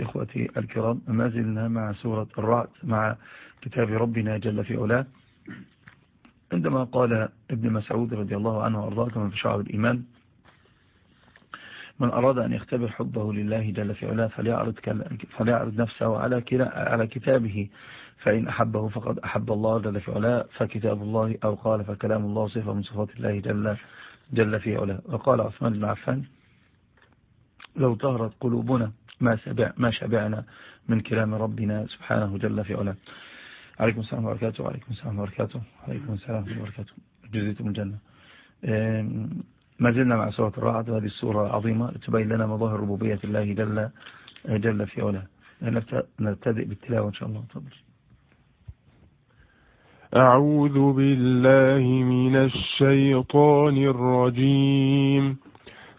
إخوتي الكرام ما زلنا مع سورة الرعد مع كتاب ربنا جل في علاه. عندما قال ابن مسعود رضي الله عنه وأرضاه كما في شعب الإيمان من أراد أن يختبر حبه لله جل في علاه فليعرض, فليعرض نفسه على على كتابه. فإن أحبه فقد أحب الله جل في علاه فكتاب الله أو قال فكلام الله صفة من صفات الله جل, جل في علاه. وقال عثمان بن عفان لو طهرت قلوبنا ما, سبع ما شبعنا من كلام ربنا سبحانه جل في علاه. عليكم السلام وبركاته وعليكم السلام وبركاته وعليكم السلام وبركاته جزيتم الجنة. ما زلنا مع سورة الرعد وهذه السورة العظيمة تبين لنا مظاهر ربوبية الله جل, جل في علاه. نبتدئ بالتلاوة إن شاء الله. تفضل. أعوذ بالله من الشيطان الرجيم.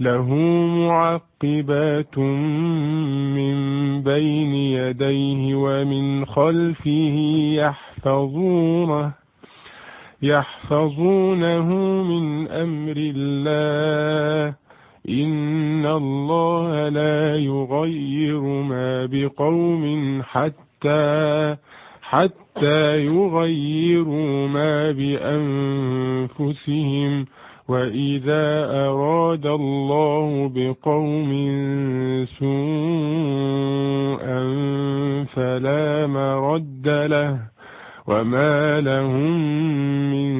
له معقبات من بين يديه ومن خلفه يحفظونه يحفظونه من أمر الله. إن الله لا يغير ما بقوم حتى حتى يغيروا ما بأنفسهم. وإذا أراد الله بقوم سوءا فلا مرد له وما لهم من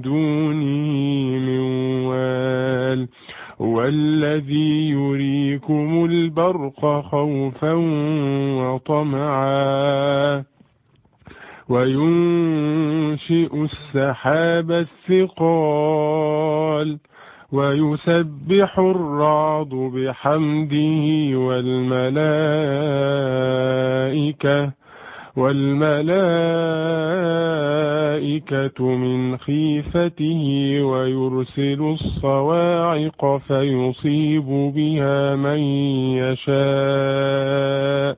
دونه من وال الذي يريكم البرق خوفا وطمعا وينشئ السحاب الثقال ويسبح الرعد بحمده والملائكة والملائكة من خيفته ويرسل الصواعق فيصيب بها من يشاء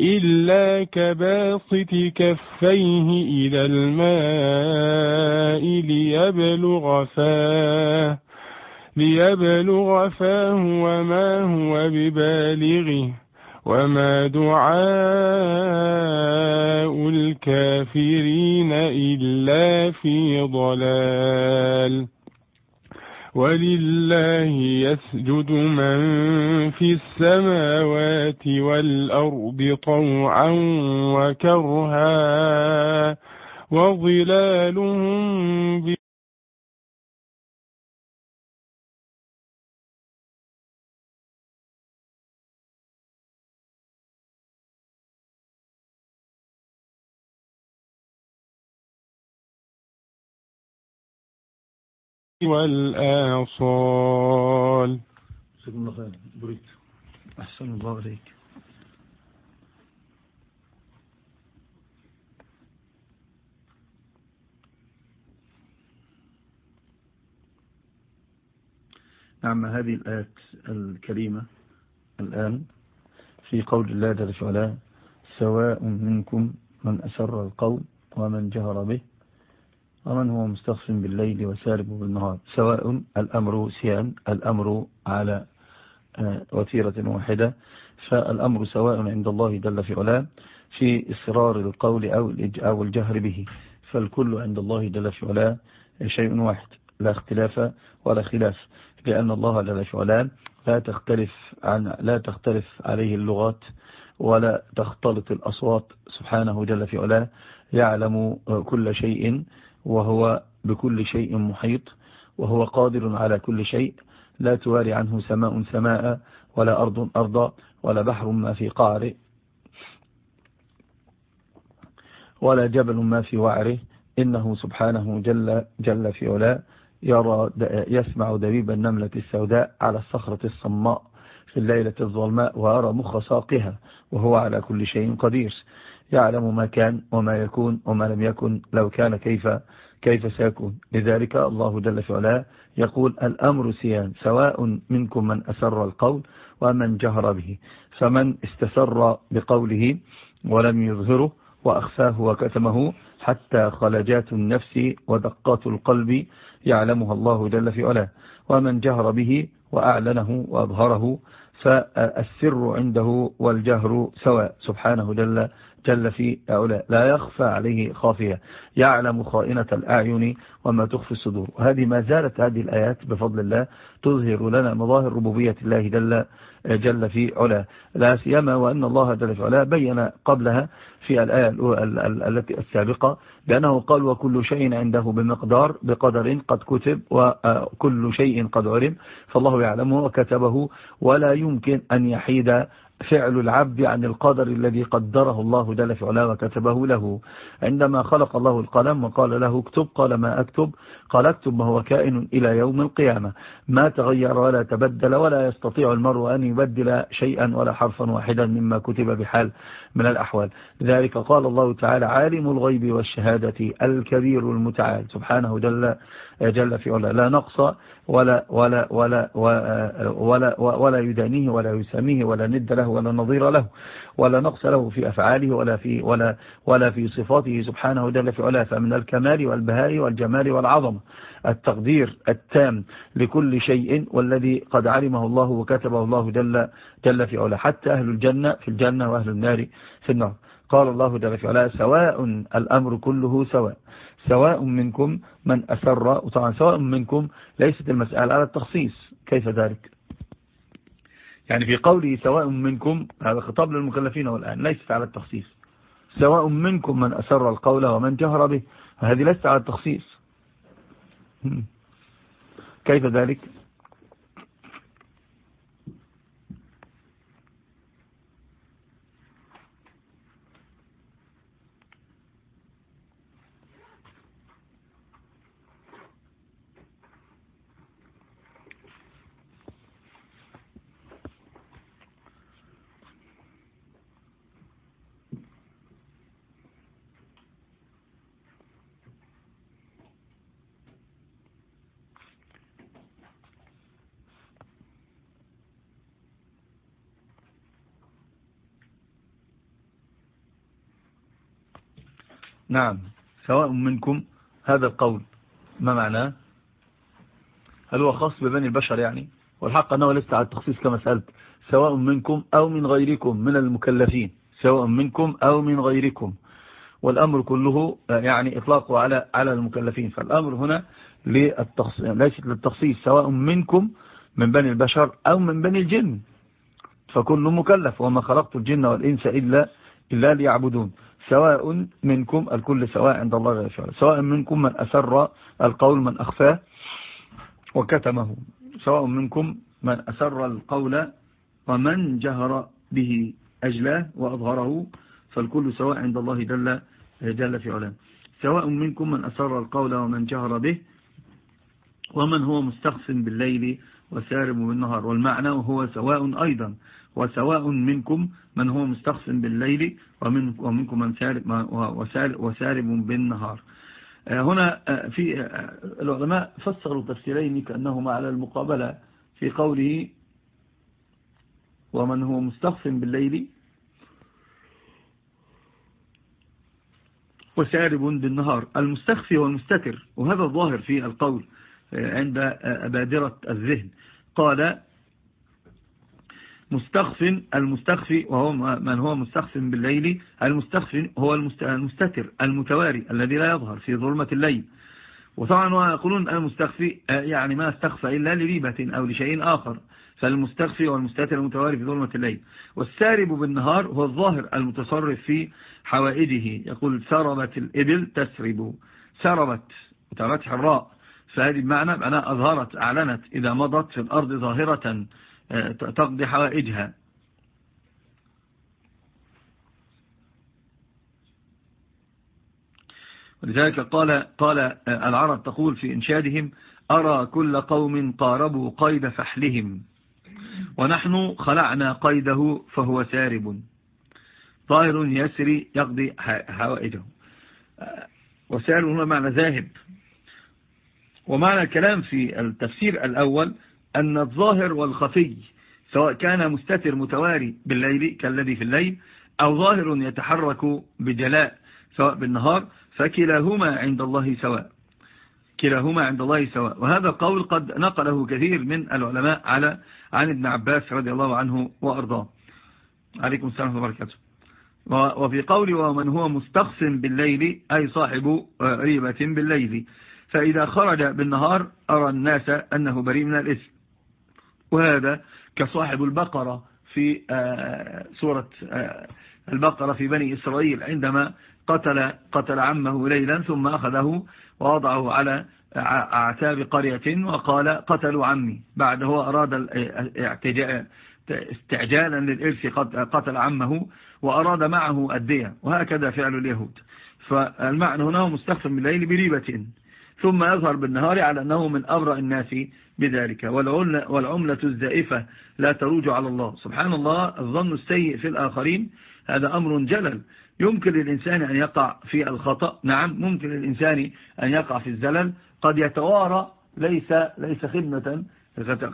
إلا كباسط كفيه إلى الماء ليبلغ فاه ليبلغ فاه وما هو ببالغه وما دعاء الكافرين إلا في ضلال. ولله يسجد من في السماوات والأرض طوعا وكرها وظلالهم والآصال. جزاكم الله خير. بريد. أحسن الله عليك. نعم هذه الآيات الكريمة الآن في قول الله جل وعلا سواء منكم من أسر القول ومن جهر به ومن هو مستخف بالليل وسارب بالنهار؟ سواء الأمر سيان الأمر على آه، وتيرة واحدة. فالأمر سواء عند الله جل في علاه في إصرار القول أو الجهر به. فالكل عند الله جل في علاه شيء واحد لا اختلاف ولا خلاف. لأن الله جل في علاه لا تختلف عن لا تختلف عليه اللغات ولا تختلط الأصوات. سبحانه جل في علاه يعلم كل شيء. وهو بكل شيء محيط وهو قادر على كل شيء. لا تواري عنه سماء سماء ولا أرض أرضا ولا بحر ما في قعره ولا جبل ما في وعره إنه سبحانه جل, جل في علا يرى يسمع دبيب النملة السوداء على الصخرة الصماء في الليلة الظلماء ويرى مخ ساقها وهو على كل شيء قدير. يعلم ما كان وما يكون وما لم يكن لو كان كيف كيف سيكون. لذلك الله جل في علاه يقول الأمر سيان سواء منكم من أسر القول ومن جهر به. فمن استسر بقوله ولم يظهره وأخفاه وكتمه حتى خلجات النفس ودقات القلب يعلمها الله جل في علاه ومن جهر به وأعلنه وأظهره فالسر عنده والجهر سواء. سبحانه جل جل في هؤلاء. لا يخفى عليه خافية. يعلم خائنة الأعين وما تخفي الصدور. وهذه ما زالت هذه الآيات بفضل الله تظهر لنا مظاهر ربوبية الله جل, جل في علا لا سيما وأن الله جل في علا بين قبلها في الآية التي السابقة بأنه قال وكل شيء عنده بمقدار بقدر قد كتب وكل شيء قد علم فالله يعلمه وكتبه ولا يمكن أن يحيد فعل العبد عن القدر الذي قدره الله جل في علاه وكتبه له. عندما خلق الله القلم وقال له اكتب قال ما أكتب؟ قال اكتب ما هو كائن إلى يوم القيامة. ما تغير ولا تبدل ولا يستطيع المرء أن يبدل شيئا ولا حرفا واحدا مما كتب بحال من الأحوال. ذلك قال الله تعالى عالم الغيب والشهادة الكبير المتعال. سبحانه جل جل في علاه. لا نقص ولا ولا ولا ولا ولا, يدانيه ولا يسميه ولا ند له ولا نظير له ولا نقص له في أفعاله ولا في ولا ولا في صفاته سبحانه جل في علاه. فمن الكمال والبهاء والجمال والعظمة التقدير التام لكل شيء والذي قد علمه الله وكتبه الله جل جل في علاه. حتى أهل الجنة في الجنة وأهل النار في النار. قال الله جل في علاه سواء الأمر كله سواء. سواء منكم من أسر وطبعا سواء منكم ليست المسألة على التخصيص. كيف ذلك؟ يعني في قوله سواء منكم هذا خطاب للمكلفين والآن ليست على التخصيص. سواء منكم من أسر القول ومن جهر به هذه ليست على التخصيص. كيف ذلك؟ نعم. سواء منكم هذا القول. ما معناه؟ هل هو خاص ببني البشر يعني؟ والحق أنه ليس على التخصيص كما سألت. سواء منكم أو من غيركم من المكلفين. سواء منكم أو من غيركم. والأمر كله يعني إطلاقه على على المكلفين. فالأمر هنا ليست للتخصيص. سواء منكم من بني البشر أو من بني الجن. فكل مكلف. وما خلقت الجن والإنس إلا, إلا ليعبدون. سواء منكم الكل سواء عند الله جل وعلا سواء منكم من أسر القول من أخفاه وكتمه سواء منكم من أسر القول ومن جهر به أجلاه وأظهره فالكل سواء عند الله جل, جل في علام سواء منكم من أسر القول ومن جهر به ومن هو مستخف بالليل وسارب بالنهار والمعنى هو سواء أيضا. وسواء منكم من هو مستخف بالليل ومنكم من سارب, وسارب بالنهار. آه، هنا آه، في آه، العلماء فسروا تفسيرين كأنهما على المقابلة في قوله ومن هو مستخف بالليل وسارب بالنهار. المستخفي والمستتر وهذا الظاهر في القول عند بادرة الذهن. قال مستخف المستخفي وهو من هو مستخف بالليل المستخف هو المستتر المتواري الذي لا يظهر في ظلمة الليل. وطبعا يقولون المستخفي آه، يعني ما استخفى إلا لريبة أو لشيء آخر. فالمستخفي والمستتر المتواري في ظلمة الليل. والسارب بالنهار هو الظاهر المتصرف في حوائجه. يقول سربت الإبل تسرب. سربت وتفتح الراء. فهذه بمعنى أنا أظهرت أعلنت إذا مضت في الأرض ظاهرة. تقضي حوائجها. ولذلك قال, قال العرب تقول في إنشادهم أرى كل قوم قاربوا قيد فحلهم. ونحن خلعنا قيده فهو سارب. طائر يسري يقضي حوائجه. وسارب هنا معنى ذاهب. ومعنى الكلام في التفسير الأول أن الظاهر والخفي سواء كان مستتر متواري بالليل كالذي في الليل أو ظاهر يتحرك بجلاء سواء بالنهار فكلاهما عند الله سواء. كلاهما عند الله سواء. وهذا القول قد نقله كثير من العلماء على عن ابن عباس رضي الله عنه وأرضاه. عليكم السلام وبركاته. وفي قول ومن هو مستخص بالليل أي صاحب ريبة بالليل فإذا خرج بالنهار أرى الناس أنه بريء من الإثم. وهذا كصاحب البقرة في آه، سورة آه، البقرة في بني إسرائيل عندما قتل قتل عمه ليلا ثم أخذه ووضعه على أعتاب قرية وقال قتلوا عمي. بعد هو أراد استعجالا للإرث قتل عمه وأراد معه الدية وهكذا فعل اليهود. فالمعنى هنا هو مستخفى من الليل بريبة. ثم يظهر بالنهار على أنه من أبرأ الناس بذلك. والعملة الزائفة لا تروج على الله. سبحان الله الظن السيء في الآخرين هذا أمر جلل. يمكن للإنسان أن يقع في الخطأ. نعم ممكن للإنسان أن يقع في الزلل. قد يتوارى ليس ليس خدمة.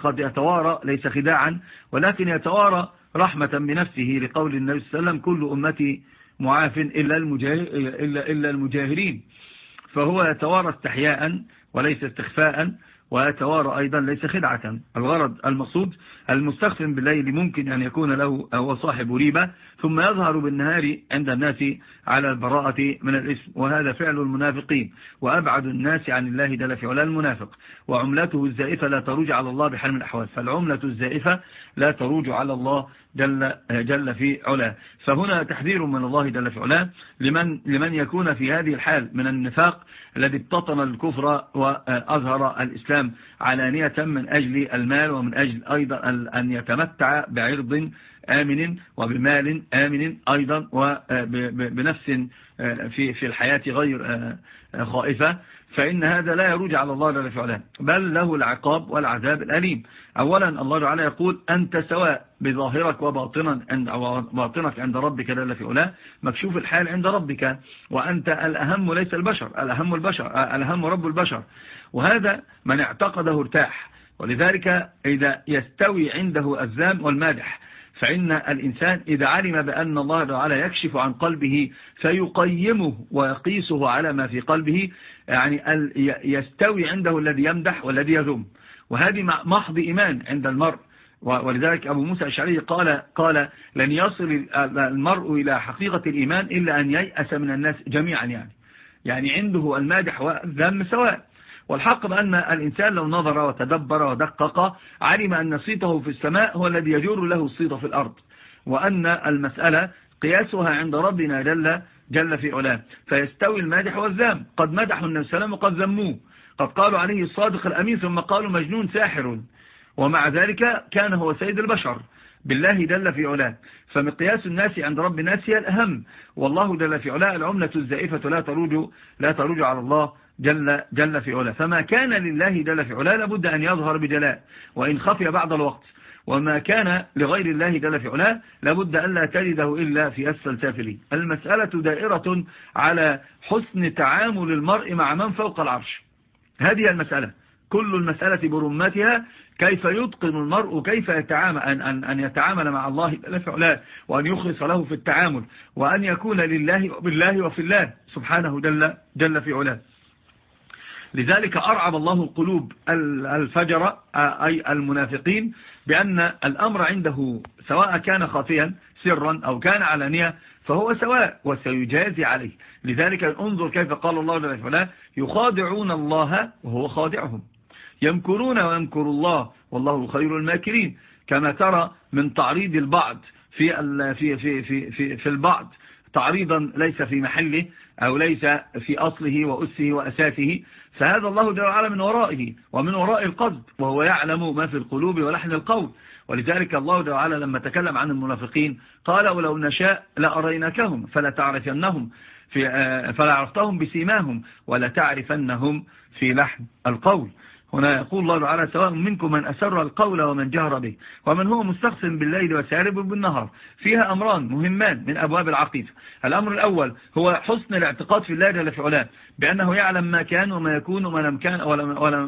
قد يتوارى ليس خداعا. ولكن يتوارى رحمة بنفسه لقول النبي صلى الله عليه وسلم كل أمتي معاف إلا, إلا, إلا المجاهرين. فهو يتوارى استحياء وليس استخفاء ويتوارى أيضا ليس خدعة. الغرض المقصود المستخفن بالليل ممكن أن يكون له هو صاحب ريبة ثم يظهر بالنهار عند الناس على البراءة من الإسم وهذا فعل المنافقين وأبعد الناس عن الله دل في علا المنافق. وعملته الزائفة لا تروج على الله بحال من الأحوال فالعملة الزائفة لا تروج على الله جل, جل في علاه. فهنا تحذير من الله جل في علاه لمن, لمن يكون في هذه الحال من النفاق الذي ابتطن الكفر وأظهر الإسلام علانية من أجل المال ومن أجل أيضا أن يتمتع بعرض آمن وبمال آمن أيضا وبنفس في في الحياة غير خائفة فإن هذا لا يروج على الله جل فعلا بل له العقاب والعذاب الأليم. أولا الله تعالى يقول أنت سواء بظاهرك وباطنا عند عند ربك جل في علاه مكشوف الحال عند ربك وأنت الأهم ليس البشر الأهم البشر الأهم رب البشر وهذا من اعتقده ارتاح. ولذلك إذا يستوي عنده الزام والمادح فإن الإنسان إذا علم بأن الله تعالى يكشف عن قلبه فيقيمه ويقيسه على ما في قلبه يعني يستوي عنده الذي يمدح والذي يذم وهذه محض إيمان عند المرء. ولذلك أبو موسى الشعري قال قال لن يصل المرء إلى حقيقة الإيمان إلا أن ييأس من الناس جميعا يعني. يعني عنده المادح والذم سواء. والحق بأن الإنسان لو نظر وتدبر ودقق علم أن صيته في السماء هو الذي يجر له الصيت في الأرض وأن المسألة قياسها عند ربنا جل, جل في علاه. فيستوي المادح والذام قد مدحوا النبي وسلم وقد ذموه. قد قالوا عليه الصادق الأمين ثم قالوا مجنون ساحر. ومع ذلك كان هو سيد البشر. بالله جل في علاه. فمقياس الناس عند رب الناس هي الأهم. والله جل في علاه العملة الزائفة لا تروج, لا تروج على الله. جل, جل في علاه. فما كان لله جل في علاه لابد أن يظهر بجلاء وإن خفي بعض الوقت. وما كان لغير الله جل في علاه لابد أن لا تجده إلا في أسفل سافلين المسألة دائرة على حسن تعامل المرء مع من فوق العرش. هذه المسألة. كل المسألة برمتها. كيف يتقن المرء؟ كيف يتعامل؟ أن, أن, أن يتعامل مع الله جل في علاه. وأن يخلص له في التعامل. وأن يكون لله وبالله وفي الله سبحانه جل, جل في علاه. لذلك أرعب الله القلوب الفجر أي المنافقين بأن الأمر عنده سواء كان خافيا سرا أو كان علانيا فهو سواء وسيجازي عليه. لذلك انظر كيف قال الله جل وعلا يخادعون الله وهو خادعهم. يمكرون ويمكر الله والله خير الماكرين. كما ترى من تعريض البعض في في في في في, في البعض. تعريضا ليس في محله أو ليس في أصله وأسه وأساسه فهذا الله جل وعلا من ورائه ومن وراء القصد وهو يعلم ما في القلوب ولحن القول. ولذلك الله جل وعلا لما تكلم عن المنافقين قال ولو نشاء لأريناكهم فلا تعرفنهم في فلا عرفتهم بسيماهم ولا تعرفنهم في لحن القول. هنا يقول الله تعالى سواء منكم من أسر القول ومن جهر به ومن هو مستخف بالليل وسارب بالنهار. فيها أمران مهمان من أبواب العقيدة. الأمر الأول هو حسن الاعتقاد في الله جل في علاه. بأنه يعلم ما كان وما يكون وما لم كان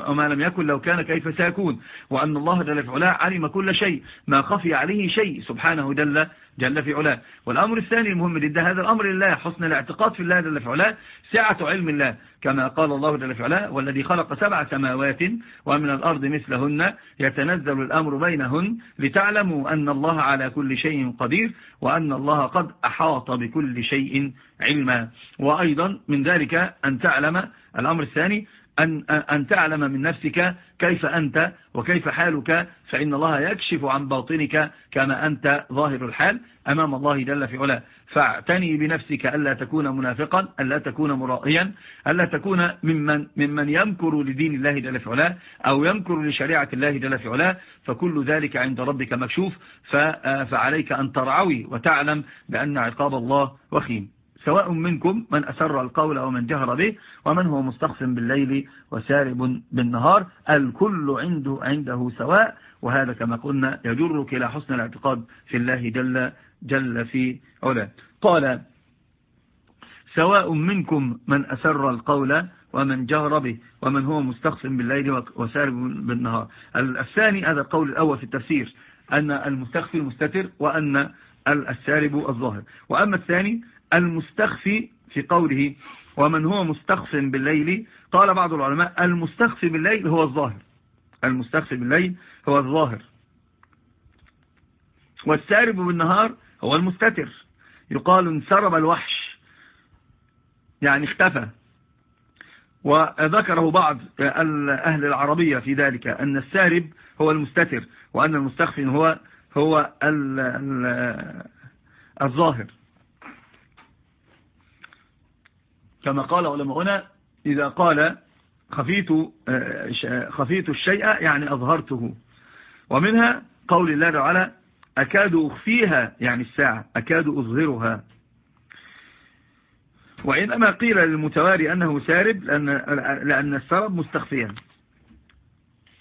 وما لم يكن لو كان كيف سيكون. وأن الله جل في علاه علم كل شيء ما خفي عليه شيء سبحانه جل جل في علاه. والأمر الثاني المهم جدا هذا الأمر لله حسن الاعتقاد في الله جل في علاه سعة علم الله. كما قال الله جل في علاه والذي خلق سبع سماوات ومن الأرض مثلهن يتنزل الأمر بينهن لتعلموا أن الله على كل شيء قدير وأن الله قد أحاط بكل شيء علما. وأيضا من ذلك أن تعلم الأمر الثاني أن, أن تعلم من نفسك كيف أنت وكيف حالك فإن الله يكشف عن باطنك كما أنت ظاهر الحال أمام الله جل في علا فاعتني بنفسك ألا تكون منافقا ألا تكون مرائيا ألا تكون ممن, ممن يمكر لدين الله جل في علا أو يمكر لشريعة الله جل في علا فكل ذلك عند ربك مكشوف فعليك أن ترعوي وتعلم بأن عقاب الله وخيم. سواء منكم من أسر القول ومن جهر به ومن هو مستخف بالليل وسارب بالنهار الكل عنده, عنده سواء وهذا كما قلنا يجرك إلى حسن الاعتقاد في الله جل, جل في علا قال سواء منكم من أسر القول ومن جهر به ومن هو مستخف بالليل وسارب بالنهار. الثاني هذا القول الأول في التفسير أن المستخفي المستتر وأن السارب الظاهر. وأما الثاني المستخفي في قوله ومن هو مستخف بالليل؟ قال بعض العلماء المستخفي بالليل هو الظاهر. المستخفي بالليل هو الظاهر. والسارب بالنهار هو المستتر. يقال انسرب الوحش. يعني اختفى. وذكره بعض أهل العربية في ذلك أن السارب هو المستتر وأن المستخفي هو هو الظاهر. كما قال علماؤنا إذا قال خفيت, آه، خفيت الشيء يعني أظهرته. ومنها قول الله تعالى أكاد أخفيها يعني الساعة أكاد أظهرها. وإنما قيل للمتواري أنه سارب لأن, لأن السرب مستخفيا.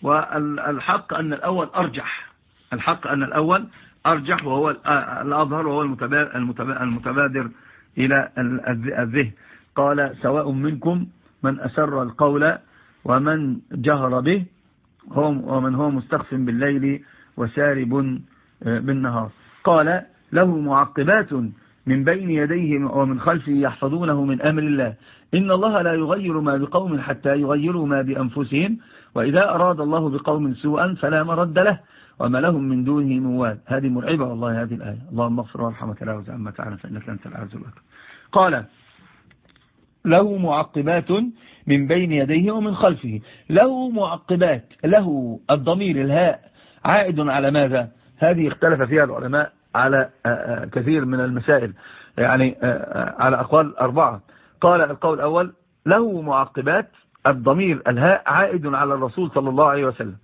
والحق أن الأول أرجح. الحق أن الأول أرجح وهو الأظهر وهو المتبادر إلى الذهن. قال سواء منكم من أسر القول ومن جهر به ومن هو مستخف بالليل وسارب آه، بالنهار. قال له معقبات من بين يديه ومن خلفه يحفظونه من أمر الله. إن الله لا يغير ما بقوم حتى يغيروا ما بأنفسهم وإذا أراد الله بقوم سوءا فلا مرد له وما لهم من دونه موال هذه مرعبة والله هذه الآية. اللهم اغفر وارحمك لا وزعمك تعالى فإنك أنت العز الأكبر قال له معقبات من بين يديه ومن خلفه. له معقبات له الضمير الهاء عائد على ماذا؟ هذه اختلف فيها العلماء على آه، آه، كثير من المسائل. يعني آه، على أقوال أربعة. قال القول الأول له معقبات الضمير الهاء عائد على الرسول صلى الله عليه وسلم.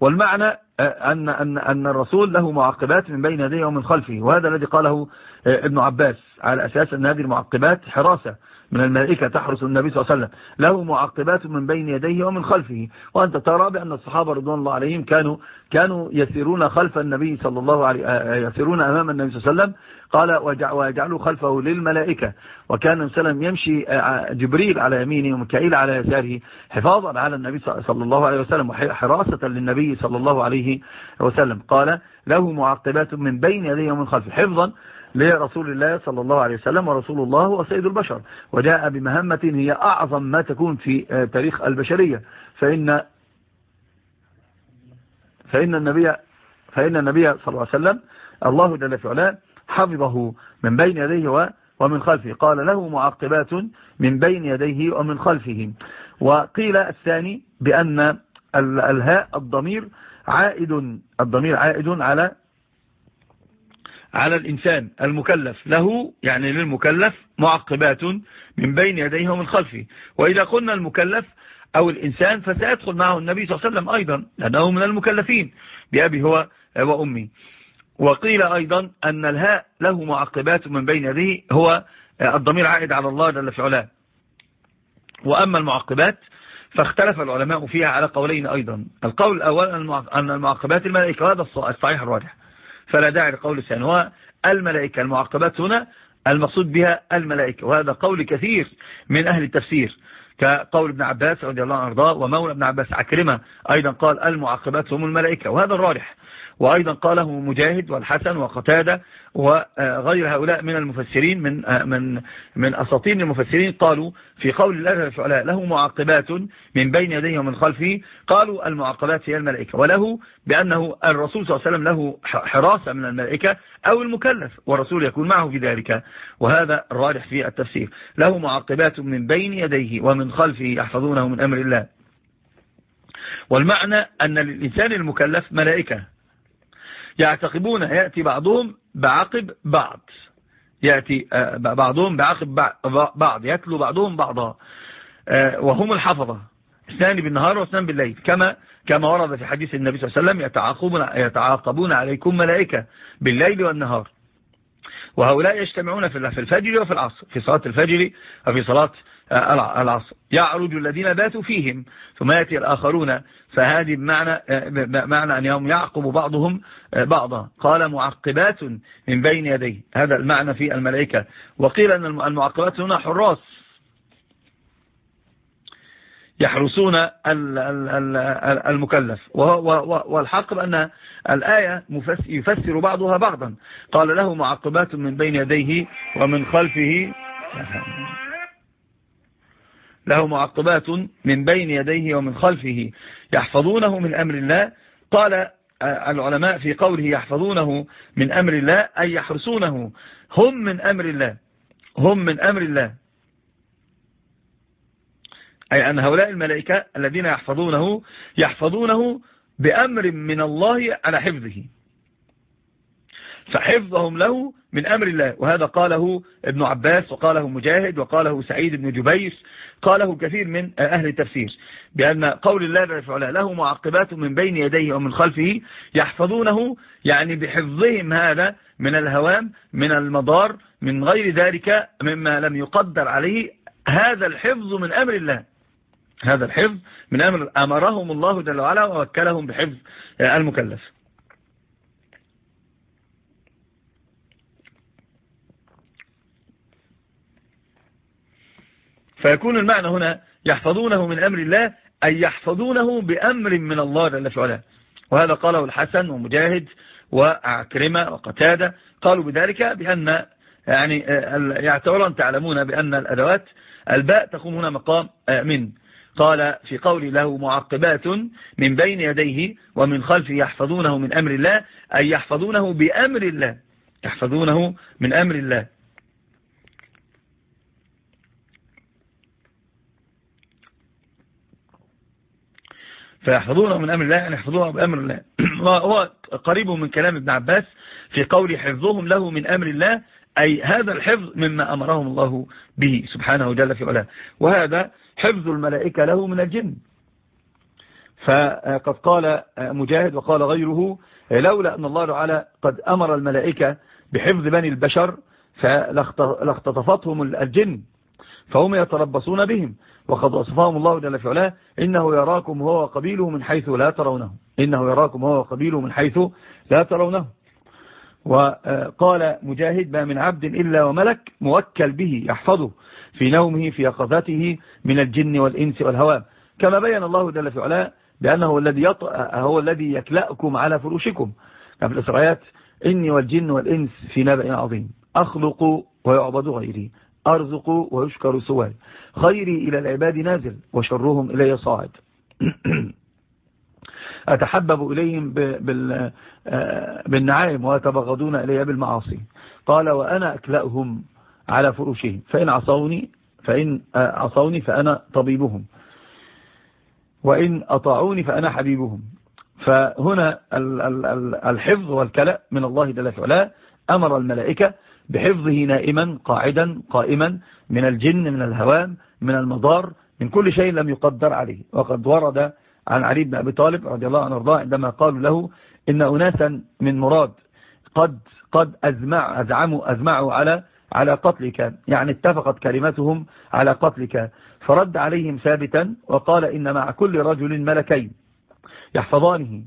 والمعنى أن, أن, أن الرسول له معقبات من بين يديه ومن خلفه. وهذا الذي قاله ابن عباس على أساس أن هذه المعقبات حراسة. من الملائكة تحرس النبي صلى الله عليه وسلم. له معقبات من بين يديه ومن خلفه. وأنت ترى بأن الصحابة رضوان الله عليهم كانوا كانوا يسيرون خلف النبي صلى الله عليه يسيرون أمام النبي صلى الله عليه وسلم. قال ويجعلوا خلفه للملائكة. وكان وسلم يمشي جبريل على يمينه ومكائيل على يساره حفاظا على النبي صلى الله عليه وسلم وحراسة للنبي صلى الله عليه وسلم. قال له معقبات من بين يديه ومن خلفه. حفظا لرسول الله صلى الله عليه وسلم ورسول الله هو سيد البشر. وجاء بمهمة هي أعظم ما تكون في آه، تاريخ البشرية. فإن فإن النبي فإن النبي صلى الله عليه وسلم الله جل في علاه حفظه من بين يديه ومن خلفه. قال له معقبات من بين يديه ومن خلفه. وقيل الثاني بأن الهاء الضمير عائد الضمير عائد على على الإنسان المكلف. له يعني للمكلف معقبات من بين يديه ومن خلفه. وإذا قلنا المكلف أو الإنسان فسيدخل معه النبي صلى الله عليه وسلم أيضا لأنه من المكلفين. بأبي هو وأمي. وقيل أيضا أن الهاء له معقبات من بين يديه هو الضمير عائد على الله جل في علاه. وأما المعقبات فاختلف العلماء فيها على قولين أيضا. القول الأول أن المعقبات الملائكة هذا الصحيح الراجح. فلا داعي لقول هو الملائكة المعقبات هنا المقصود بها الملائكة وهذا قول كثير من أهل التفسير كقول ابن عباس رضي الله عنه ومولى ابن عباس عكرمة أيضا قال المعقبات هم الملائكة وهذا الراجح. وأيضا قاله مجاهد والحسن وقتادة وغير هؤلاء من المفسرين من من من أساطين المفسرين قالوا في قول الله تعالى له معقبات من بين يديه ومن خلفه قالوا المعقبات هي الملائكة وله بأنه الرسول صلى الله عليه وسلم له حراسة من الملائكة أو المكلف والرسول يكون معه في ذلك وهذا الراجح في التفسير. له معقبات من بين يديه ومن خلفه يحفظونه من أمر الله. والمعنى أن للإنسان المكلف ملائكة. يعتقبون يأتي بعضهم بعقب بعض. يأتي آه، بعضهم بعقب بعض. يتلو بعضهم بعضا. آه، وهم الحفظة. اثنان بالنهار واثنان بالليل. كما كما ورد في حديث النبي صلى الله عليه وسلم يتعاقبون, يتعاقبون عليكم ملائكة بالليل والنهار. وهؤلاء يجتمعون في الفجر وفي العصر في صلاة الفجر وفي صلاة آه، العصر. يعرج الذين باتوا فيهم ثم يأتي الآخرون فهذه بمعنى, آه، بمعنى أنهم يعقب بعضهم آه، بعضا. قال معقبات من بين يديه. هذا المعنى في الملائكة. وقيل أن المعقبات هنا حراس. يحرسون المكلف. والحق بأن الآية يفسر بعضها بعضا. قال له معقبات من بين يديه ومن خلفه. له معقبات من بين يديه ومن خلفه. يحفظونه من أمر الله. قال العلماء في قوله يحفظونه من أمر الله أي يحرسونه. هم من أمر الله. هم من أمر الله. أي أن هؤلاء الملائكة الذين يحفظونه يحفظونه بأمر من الله على حفظه. فحفظهم له من أمر الله. وهذا قاله ابن عباس وقاله مجاهد وقاله سعيد بن جبير قاله كثير من أهل التفسير. بأن قول الله تعالى له معقبات من بين يديه ومن خلفه يحفظونه يعني بحفظهم هذا من الهوام من المضار من غير ذلك مما لم يقدر عليه هذا الحفظ من أمر الله. هذا الحفظ من أمر أمرهم الله جل وعلا ووكلهم بحفظ المكلف. فيكون المعنى هنا يحفظونه من أمر الله أي يحفظونه بأمر من الله جل وعلا. وهذا قاله الحسن ومجاهد وعكرمة وقتادة. قالوا بذلك بأن يعني يعتبر أن تعلمون بأن الأدوات الباء تقوم هنا مقام من. قال في قول له معقبات من بين يديه ومن خلفه يحفظونه من أمر الله أي يحفظونه بأمر الله. يحفظونه من أمر الله. فيحفظونه من أمر الله يعني يحفظونه بأمر الله. وهو قريب من كلام ابن عباس في قول حفظهم له من أمر الله أي هذا الحفظ مما أمرهم الله به سبحانه جل في علاه. وهذا حفظ الملائكة له من الجن. فقد قال مجاهد وقال غيره لولا أن الله تعالى قد أمر الملائكة بحفظ بني البشر فلاختطفتهم الجن فهم يتربصون بهم. وقد وصفهم الله جل في علاه إنه يراكم هو وقبيله من حيث لا ترونه. إنه يراكم هو وقبيله من حيث لا ترونه. وقال مجاهد ما من عبد إلا وملك موكل به يحفظه. في نومه في يقظته من الجن والإنس والهواء كما بين الله جل في علاه بأنه الذي هو الذي يكلأكم على فروشكم. في الإسرائيات إني والجن والإنس في نبأ عظيم. أخلق ويعبد غيري أرزق ويشكر سواي. خيري إلى العباد نازل وشرهم إلي صاعد. أتحبب إليهم بالنعائم ويتبغضون إلي بالمعاصي. قال وأنا أكلأهم. على فرشهم فإن عصوني فإن عصوني فأنا طبيبهم. وإن أطاعوني فأنا حبيبهم. فهنا الحفظ والكلأ من الله جل وعلا. أمر الملائكة بحفظه نائما قاعدا قائما من الجن من الهوام من المضار من كل شيء لم يقدر عليه. وقد ورد عن علي بن أبي طالب رضي الله عنه وارضاه عندما قالوا له إن أناسا من مراد قد قد أزمع أزعموا أزمعوا على على قتلك يعني اتفقت كلمتهم على قتلك. فرد عليهم ثابتا وقال إن مع كل رجل ملكين يحفظانه.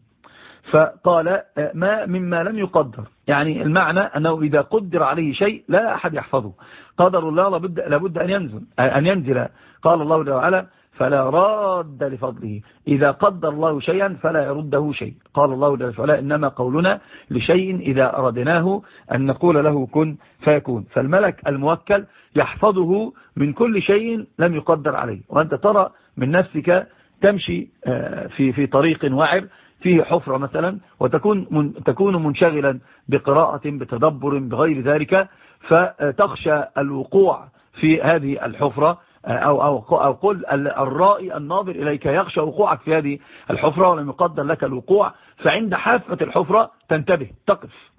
فقال ما مما لم يقدر. يعني المعنى أنه إذا قدر عليه شيء لا أحد يحفظه. قدر الله لابد, لابد أن ينزل أن ينزل. قال الله تعالى فلا راد لفضله. إذا قدر الله شيئا فلا يرده شيء. قال الله جل وعلا إنما قولنا لشيء إذا أردناه أن نقول له كن فيكون. فالملك الموكل يحفظه من كل شيء لم يقدر عليه. وأنت ترى من نفسك تمشي آه، في في طريق وعر فيه حفرة مثلا وتكون من تكون منشغلا بقراءة بتدبر بغير ذلك فتخشى الوقوع في هذه الحفرة. أو, أو, أو قل الرائي الناظر إليك يخشى وقوعك في هذه الحفرة ولم يقدر لك الوقوع فعند حافة الحفرة تنتبه تقف.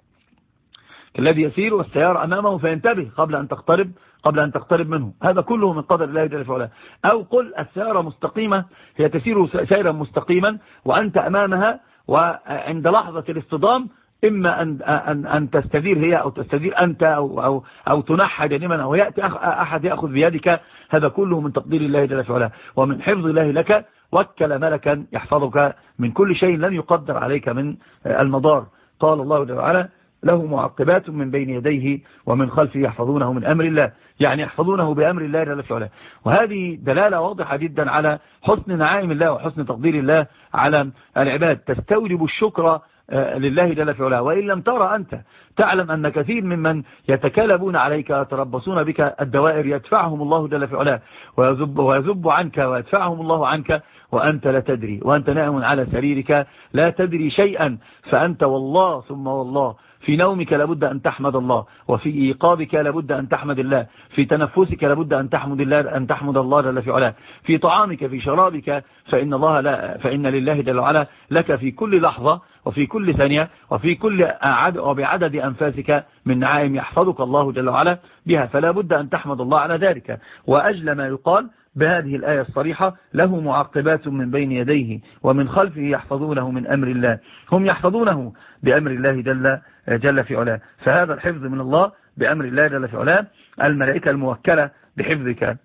الذي يسير والسيارة أمامه فينتبه قبل أن تقترب قبل أن تقترب منه. هذا كله من قدر الله جل وعلا. أو قل السيارة مستقيمة هي تسير سيرا مستقيما وأنت أمامها وعند لحظة الاصطدام إما أن, أن, أن تستدير هي أو تستدير أنت أو, أو, أو تنحى جانبا أو يأتي أحد يأخذ بيدك هذا كله من تقدير الله جل وعلا. ومن حفظ الله لك وكل ملكا يحفظك. من كل شيء لم يقدر عليك من المضار. قال الله جل وعلا له معقبات من بين يديه ومن خلفه يحفظونه من أمر الله. يعني يحفظونه بأمر الله جل وعلا. وهذه دلالة واضحة جدا على حسن نعائم الله وحسن تقدير الله على العباد. تستوجب الشكر آه، لله جل في علاه. وإن لم ترى أنت تعلم أن كثير ممن يتكالبون عليك يتربصون بك الدوائر يدفعهم الله جل في علاه ويزب, ويزب عنك ويدفعهم الله عنك وأنت لا تدري وأنت نائم على سريرك لا تدري شيئا فأنت والله ثم والله في نومك لابد أن تحمد الله وفي إيقاظك لابد أن تحمد الله في تنفسك لابد أن تحمد الله أن تحمد الله جل في علاه في طعامك في شرابك فإن الله لا فإن لله جل وعلا لك في كل لحظة وفي كل ثانية وفي كل عدد وبعدد أنفاسك من نعائم يحفظك الله جل وعلا بها فلا بد أن تحمد الله على ذلك. وأجل ما يقال بهذه الآية الصريحة له معقبات من بين يديه ومن خلفه يحفظونه من أمر الله. هم يحفظونه بأمر الله جل, جل في علاه. فهذا الحفظ من الله بأمر الله جل في علاه الملائكة الموكلة بحفظك.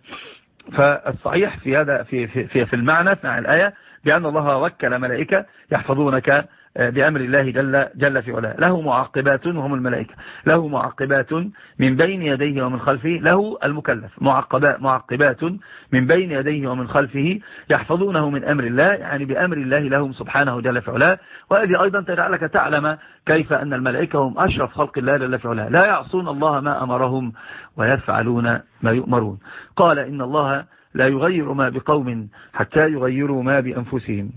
فالصحيح في هذا في في في المعنى في الآية بأن الله وكل ملائكة يحفظونك بأمر الله جل, جل في علاه. له معقبات وهم الملائكة. له معقبات من بين يديه ومن خلفه. له المكلف. معقبات من بين يديه ومن خلفه يحفظونه من أمر الله. يعني بأمر الله لهم سبحانه جل في علاه. وهذه أيضا تجعلك تعلم كيف أن الملائكة هم أشرف خلق الله جل في علاه. لا يعصون الله ما أمرهم ويفعلون ما يؤمرون. قال إن الله لا يغير ما بقوم حتى يغيروا ما بأنفسهم.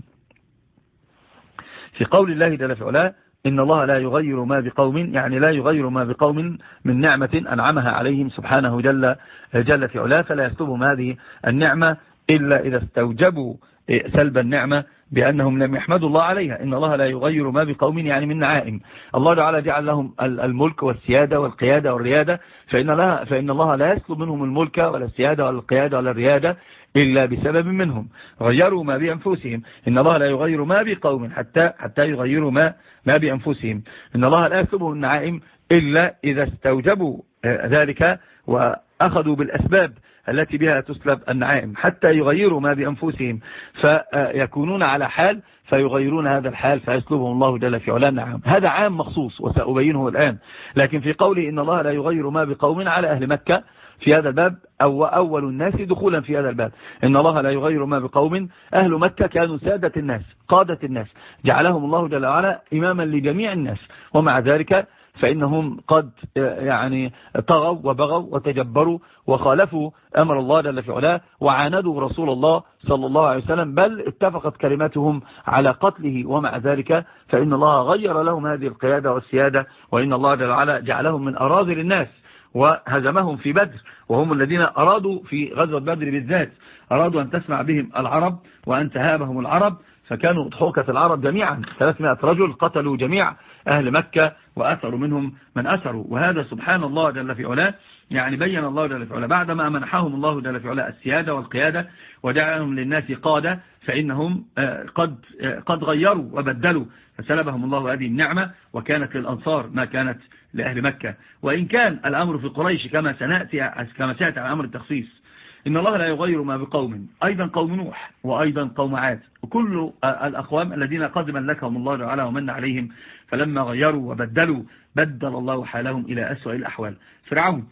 في قول الله جل في علاه إن الله لا يغير ما بقوم يعني لا يغير ما بقوم من نعمة أنعمها عليهم سبحانه جل, جل في علاه فلا يسلبهم هذه النعمة إلا إذا استوجبوا سلب النعمة بأنهم لم يحمدوا الله عليها. إن الله لا يغير ما بقوم يعني من نعائم. الله تعالى جعل لهم الملك والسيادة والقيادة والريادة فإن, لها فإن الله لا يسلب منهم الملك ولا السيادة ولا القيادة ولا الريادة إلا بسبب منهم. غيروا ما بأنفسهم. إن الله لا يغير ما بقوم حتى حتى يغيروا ما ما بأنفسهم. إن الله لا يسلبهم النعائم إلا إذا استوجبوا ذلك وأخذوا بالأسباب التي بها تسلب النعائم حتى يغيروا ما بأنفسهم. فيكونون على حال فيغيرون هذا الحال فيسلبهم الله جل في علام نعم هذا عام مخصوص وسأبينه الآن. لكن في قوله إن الله لا يغير ما بقوم على أهل مكة في هذا الباب أو أول الناس دخولا في هذا الباب. إن الله لا يغير ما بقوم أهل مكة كانوا سادة الناس قادة الناس. جعلهم الله جل وعلا إماما لجميع الناس. ومع ذلك فإنهم قد يعني طغوا وبغوا وتجبروا وخالفوا أمر الله جل في علاه وعاندوا رسول الله صلى الله عليه وسلم. بل اتفقت كلماتهم على قتله. ومع ذلك فإن الله غير لهم هذه القيادة والسيادة. وإن الله جل وعلا جعلهم من أراذل الناس. وهزمهم في بدر وهم الذين أرادوا في غزوة بدر بالذات أرادوا أن تسمع بهم العرب وأن تهابهم العرب فكانوا ضحوكة العرب جميعا. 300 رجل قتلوا جميع أهل مكة وأثروا منهم من أثروا. وهذا سبحان الله جل في علاه. يعني بين الله جل في علاه. بعدما منحهم الله جل في علاه السيادة والقيادة وجعلهم للناس قادة فإنهم آه، قد, آه، قد غيروا وبدلوا. فسلبهم الله هذه النعمة وكانت للأنصار ما كانت لأهل مكة. وإن كان الأمر في قريش كما سنأتي كما سيأتي على أمر التخصيص إن الله لا يغير ما بقوم. أيضا قوم نوح وأيضا قوم عاد. وكل الأقوام الذين قد ملكهم الله تعالى ومن عليهم فلما غيروا وبدلوا بدل الله حالهم إلى أسوأ الأحوال. فرعون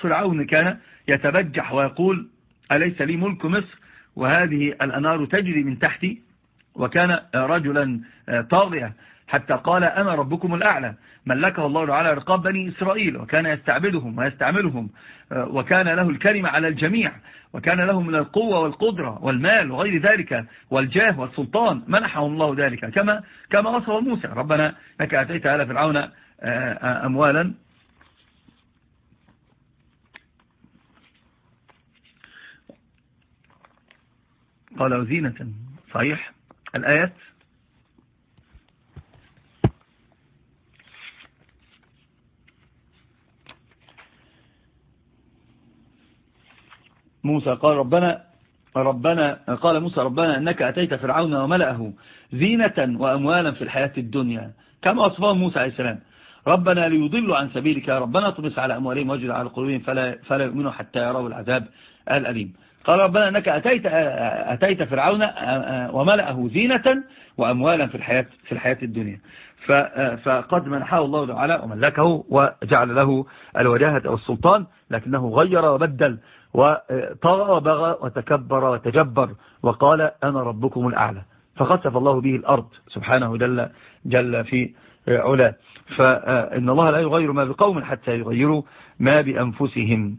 فرعون كان يتبجح ويقول أليس لي ملك مصر؟ وهذه الأنار تجري من تحتي. وكان رجلا طاغيا حتى قال أنا ربكم الأعلى. ملكه الله على رقاب بني إسرائيل وكان يستعبدهم ويستعملهم وكان له الكلمة على الجميع وكان له من القوة والقدرة والمال وغير ذلك والجاه والسلطان منحهم الله ذلك كما كما وصف موسى. ربنا لك أتيت على فرعون آه، آه، أموالا. قال وزينة صحيح. الآيات؟ موسى قال ربنا ربنا قال موسى ربنا أنك أتيت فرعون وملأه زينة وأموالا في الحياة الدنيا كما أصفاه موسى عليه السلام. ربنا ليضلوا عن سبيلك ربنا طمس على أموالهم وجد على قلوبهم فلا, فلا يؤمنوا حتى يروا العذاب الأليم. قال ربنا أنك أتيت, أتيت فرعون وملأه زينة وأموالا في الحياة, في الحياة الدنيا. فقد منحه الله تعالى وملكه وجعل له الوجاهة والسلطان لكنه غير وبدل وطغى وبغى وتكبر وتجبر وقال أنا ربكم الأعلى. فخسف الله به الأرض سبحانه جل, جل في علا فإن الله لا يغير ما بقوم حتى يغيروا ما بأنفسهم.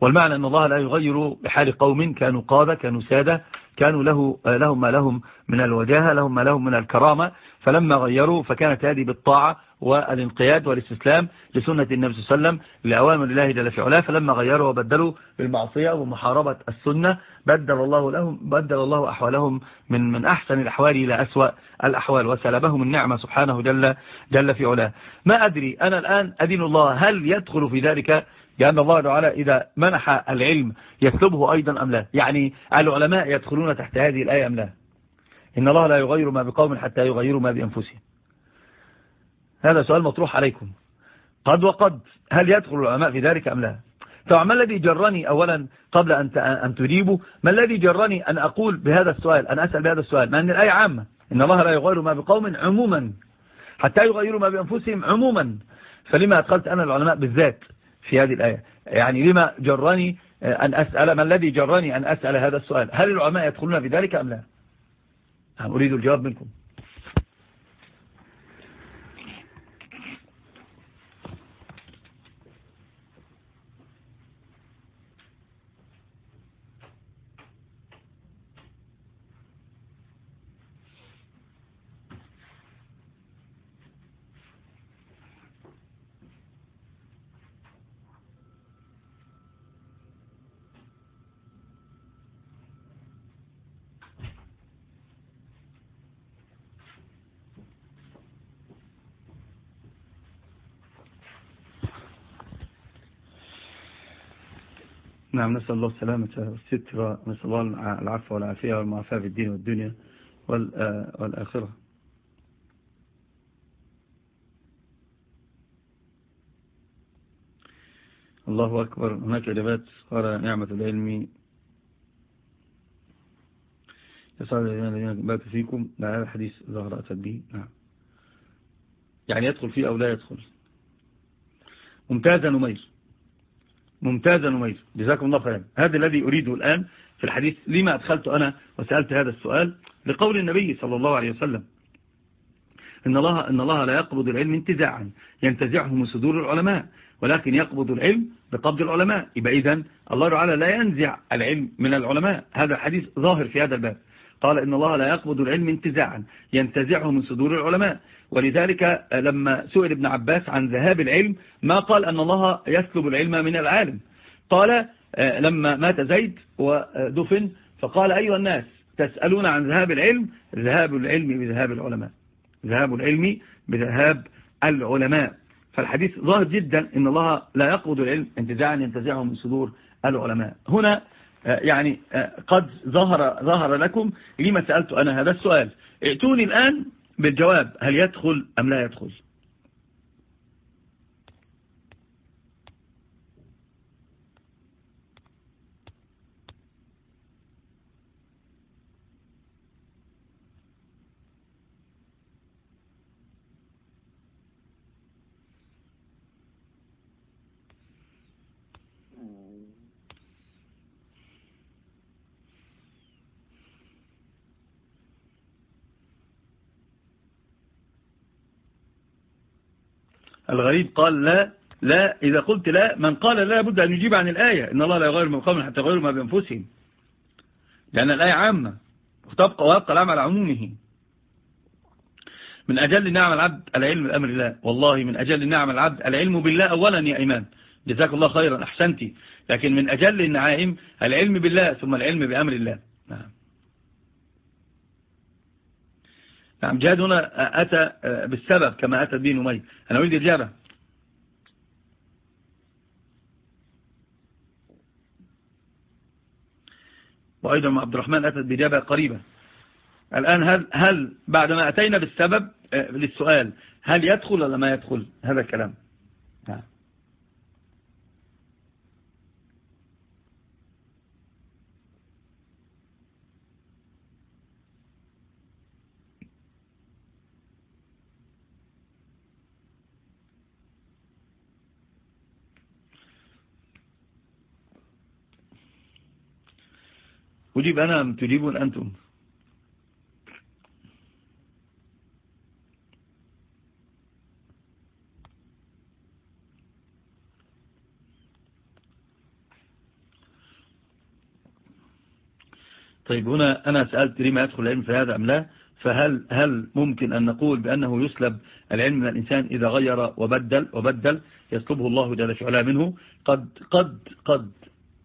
والمعنى أن الله لا يغير بحال قوم كانوا قادة كانوا سادة كانوا له لهم ما لهم من الوجاهة لهم ما لهم من الكرامة. فلما غيروا فكانت هذه بالطاعة والانقياد والاستسلام لسنة النبي صلى الله عليه وسلم لأوامر الله جل في علاه. فلما غيروا وبدلوا بالمعصية ومحاربة السنة بدل الله لهم بدل الله أحوالهم من من أحسن الأحوال إلى أسوأ الأحوال. وسلبهم النعمة سبحانه جل جل في علاه. ما أدري أنا الآن أدين الله هل يدخل في ذلك لأن الله تعالى إذا منح العلم يسلبه أيضا أم لا؟ يعني العلماء يدخلون تحت هذه الآية أم لا؟ إن الله لا يغير ما بقوم حتى يغيروا ما بأنفسهم. هذا سؤال مطروح عليكم. قد وقد هل يدخل العلماء في ذلك أم لا؟ طبعا ما الذي جرني أولا قبل أن أن تجيبوا ما الذي جرني أن أقول بهذا السؤال أن أسأل بهذا السؤال؟ ما أن الآية عامة. إن الله لا يغير ما بقوم عموما حتى يغيروا ما بأنفسهم عموما. فلما أدخلت أنا العلماء بالذات في هذه الآية. يعني لما جرني أن أسأل ما الذي جرني أن أسأل هذا السؤال؟ هل العلماء يدخلون في ذلك أم لا؟ أريد الجواب منكم. نعم نسأل الله السلامة والستر ونسأل الله العفو والعافية والمعافاة في الدين والدنيا والآخرة. الله أكبر. هناك إجابات. قال نعمة العلم. يسعد الذين بات فيكم. هذا حديث ظهر أتت به. نعم. يعني يدخل فيه أو لا يدخل. ممتازا نمير. ممتازا نمير جزاكم الله خيرا. هذا الذي أريده الآن في الحديث. لما أدخلت أنا وسألت هذا السؤال؟ لقول النبي صلى الله عليه وسلم. إن الله, إن الله لا يقبض العلم انتزاعا. ينتزعه من صدور العلماء. ولكن يقبض العلم بقبض العلماء. يبقى إذن الله تعالى لا ينزع العلم من العلماء. هذا حديث ظاهر في هذا الباب. قال إن الله لا يقبض العلم انتزاعا ينتزعه من صدور العلماء. ولذلك لما سئل ابن عباس عن ذهاب العلم ما قال أن الله يسلب العلم من العالم. قال آه، لما مات زيد ودفن فقال أيها الناس تسألون عن ذهاب العلم؟ ذهاب العلم بذهاب العلماء. ذهاب العلم بذهاب العلماء. فالحديث ظاهر جدا إن الله لا يقبض العلم انتزاعا ينتزعه من صدور العلماء. هنا يعني آه، قد ظهر ظهر لكم لما سألت أنا هذا السؤال. ائتوني الآن بالجواب هل يدخل أم لا يدخل؟ الغريب قال لا لا إذا قلت لا من قال لا لابد أن يجيب عن الآية. إن الله لا يغير من قوم حتى يغيروا ما بأنفسهم. لأن الآية عامة وتبقى ويبقى العام على عمومه. من أجل نعم العبد العلم بأمر الله. والله من أجل نعم العبد العلم بالله أولا يا إيمان. جزاك الله خيرا أحسنتي لكن من أجل النعائم العلم بالله ثم العلم بأمر الله. نعم. نعم. جهاد هنا أتى بالسبب كما أتى به نمي أنا أريد إجابة. وأيضا عبد الرحمن أتت بإجابة قريبة. الآن هل, هل بعدما أتينا بالسبب آه، للسؤال هل يدخل ولا ما يدخل هذا الكلام؟ نعم. أجيب أنا أم تجيبون أنتم؟ طيب هنا أنا سألت لما يدخل العلم في هذا أم لا؟ فهل هل ممكن أن نقول بأنه يسلب العلم من الإنسان إذا غير وبدل وبدل يسلبه الله جل في منه؟ قد قد قد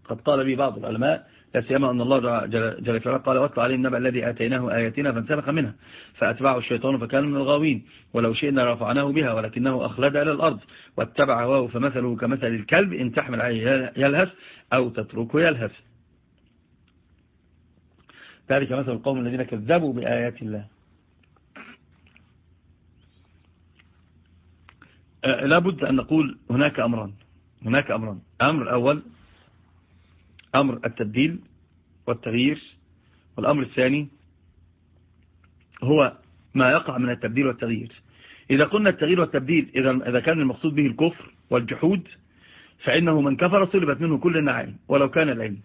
قد قال به بعض العلماء لا سيما أن الله جل وعلا قال واتل عليه النبأ الذي آتيناه آياتنا فانسلخ منها. فأتبعه الشيطان فكان من الغاوين ولو شئنا رفعناه بها ولكنه أخلد إلى الأرض. واتبع هواه فمثله كمثل الكلب إن تحمل عليه يلهث أو تتركه يلهث. ذلك مثل القوم الذين كذبوا بآيات الله. أه، لابد أن نقول هناك أمران. هناك أمران. الأمر الأول أمر التبديل والتغيير. والأمر الثاني هو ما يقع من التبديل والتغيير. إذا قلنا التغيير والتبديل إذا كان المقصود به الكفر والجحود فإنه من كفر سلبت منه كل النعائم ولو كان العلم.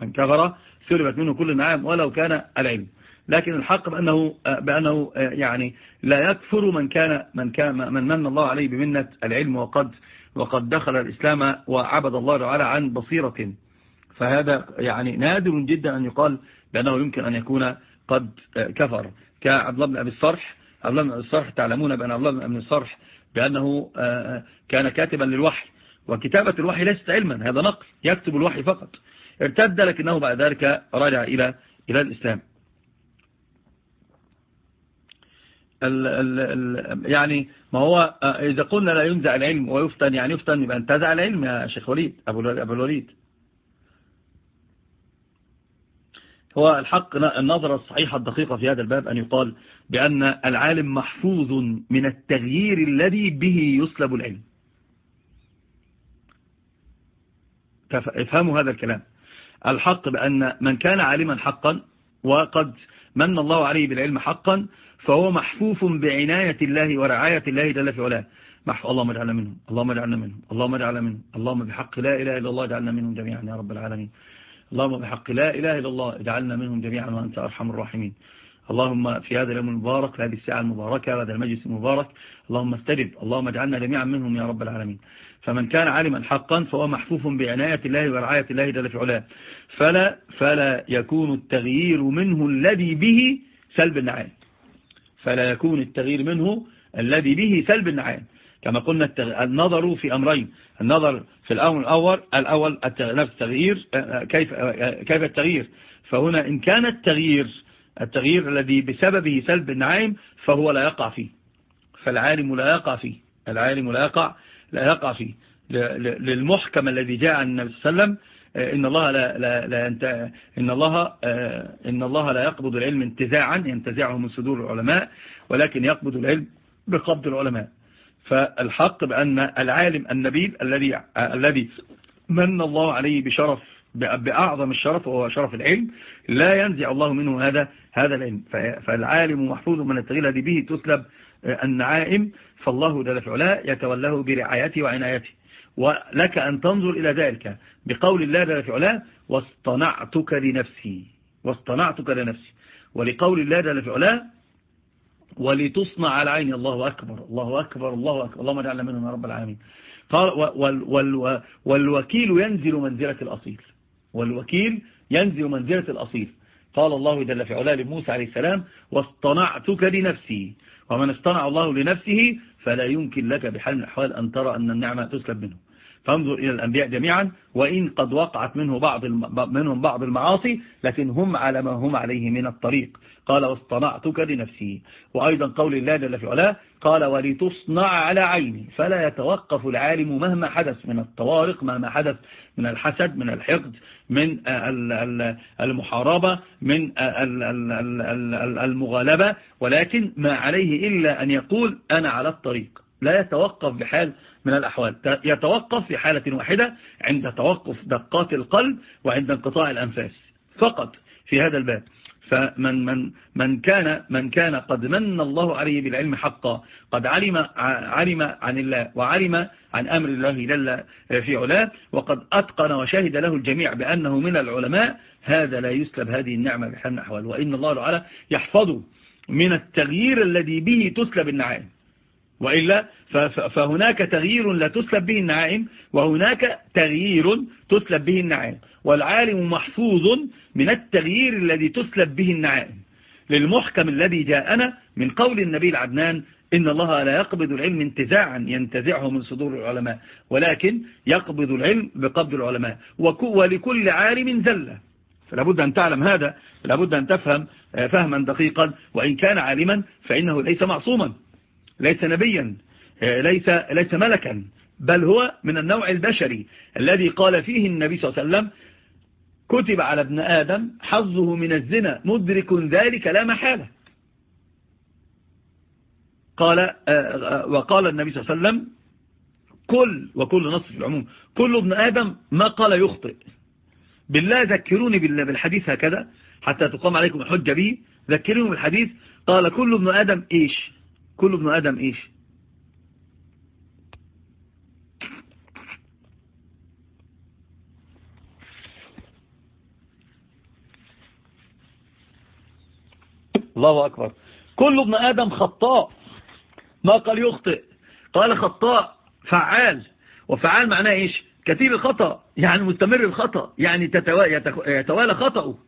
من كفر سلبت منه كل النعائم ولو كان العلم. لكن الحق بأنه, بأنه يعني لا يكفر من كان من كان من من الله عليه بمنة العلم وقد وقد دخل الإسلام وعبد الله تعالى عن بصيرة. فهذا يعني نادر جدا أن يقال بأنه يمكن أن يكون قد كفر. كعبد الله بن أبي الصرح عبد الله بن أبي الصرح تعلمون بأن عبد الله بن الصرح بأنه كان كاتبا للوحي وكتابة الوحي ليست علما هذا نقل يكتب الوحي فقط. ارتد لكنه بعد ذلك رجع إلى إلى الإسلام. ال ال ال يعني ما هو إذا قلنا لا ينزع العلم ويفتن يعني يفتن يبقى انتزع العلم يا شيخ وليد أبو الوليد. هو الحق النظرة الصحيحة الدقيقة في هذا الباب أن يقال بأن العالم محفوظ من التغيير الذي به يسلب العلم. افهموا هذا الكلام. الحق بأن من كان عالما حقا وقد من الله عليه بالعلم حقا فهو محفوف بعناية الله ورعاية الله جل في علاه. اللهم اجعلنا منهم اللهم اجعلنا منهم اللهم اجعلنا منهم اللهم بحق لا إله إلا الله اجعلنا منهم جميعا يا رب العالمين. اللهم بحق لا إله إلا الله اجعلنا منهم جميعا وأنت أرحم الراحمين. اللهم في هذا اليوم المبارك هذه الساعة المباركة وهذا المجلس المبارك اللهم استجب اللهم اجعلنا جميعا منهم يا رب العالمين. فمن كان عالما حقا فهو محفوف بعناية الله ورعاية الله جل في علاه. فلا, فلا يكون التغيير منه الذي به سلب النعام فلا يكون التغيير منه الذي به سلب النعام كما قلنا النظر في أمرين. النظر في الأمر الأول الأول التغيير كيف, كيف التغيير. فهنا إن كان التغيير التغيير الذي بسببه سلب النعيم فهو لا يقع فيه. فالعالم لا يقع فيه. العالم لا يقع لا يقع فيه. للمحكم الذي جاء عن النبي صلى الله عليه وسلم إن الله لا لا لا إن الله إن الله لا يقبض العلم انتزاعا ينتزعه من صدور العلماء ولكن يقبض العلم بقبض العلماء. فالحق بأن العالم النبيل الذي الذي من الله عليه بشرف بأعظم الشرف وهو شرف العلم لا ينزع الله منه هذا هذا العلم. فالعالم محفوظ من التغيير الذي به تسلب النعائم فالله جل في علاه يتولاه برعايته وعنايته. ولك أن تنظر إلى ذلك بقول الله جل في علاه واصطنعتك لنفسي واصطنعتك لنفسي. ولقول الله جل في علاه ولتصنع على عيني الله أكبر. الله أكبر. الله أكبر. اللهم اجعلنا منهم يا رب العالمين. قال وال وال والوكيل ينزل منزلة الأصيل. والوكيل ينزل منزلة الأصيل. قال الله جل في علاه لموسى عليه السلام واصطنعتك لنفسي. ومن اصطنع الله لنفسه فلا يمكن لك بحال من الأحوال أن ترى أن النعمة تسلب منه. فانظر إلى الأنبياء جميعا وإن قد وقعت منه بعض منهم بعض المعاصي لكن هم على ما هم عليه من الطريق. قال واصطنعتك لنفسي. وأيضا قول الله جل في علاه قال ولتصنع على عيني فلا يتوقف العالم مهما حدث من الطوارق مهما حدث من الحسد من الحقد من المحاربة من المغالبة. ولكن ما عليه إلا أن يقول أنا على الطريق. لا يتوقف بحال من الأحوال. يتوقف في حالة واحدة عند توقف دقات القلب وعند انقطاع الأنفاس. فقط في هذا الباب. فمن من من كان من كان قد من الله عليه بالعلم حقا قد علم علم عن الله وعلم عن أمر الله جل في علاه وقد أتقن وشهد له الجميع بأنه من العلماء هذا لا يسلب هذه النعمة بحال الأحوال. وإن الله تعالى يحفظه من التغيير الذي به تسلب النعائم. وإلا فهناك تغيير لا تسلب به النعائم وهناك تغيير تسلب به النعائم والعالم محفوظ من التغيير الذي تسلب به النعائم للمحكم الذي جاءنا من قول النبي العدنان إن الله لا يقبض العلم انتزاعا ينتزعه من صدور العلماء ولكن يقبض العلم بقبض العلماء. ولكل عالم زلة. فلابد أن تعلم هذا لابد أن تفهم فهما دقيقا وإن كان عالما فإنه ليس معصوما. ليس نبيا آه، ليس, ليس ملكا بل هو من النوع البشري الذي قال فيه النبي صلى الله عليه وسلم كتب على ابن آدم حظه من الزنا مدرك ذلك لا محالة. قال آه، آه، وقال النبي صلى الله عليه وسلم كل وكل نص في العموم كل ابن آدم ما قال يخطئ. بالله ذكروني بالحديث هكذا حتى تقام عليكم الحجة به ذكروني بالحديث قال كل ابن آدم إيش؟ كل ابن آدم إيش؟ الله أكبر. كل ابن آدم خطاء. ما قال يخطئ؟ قال خطاء فعال. وفعال معناه إيش؟ كثير الخطأ. يعني مستمر الخطأ. يعني يتوالى خطأه.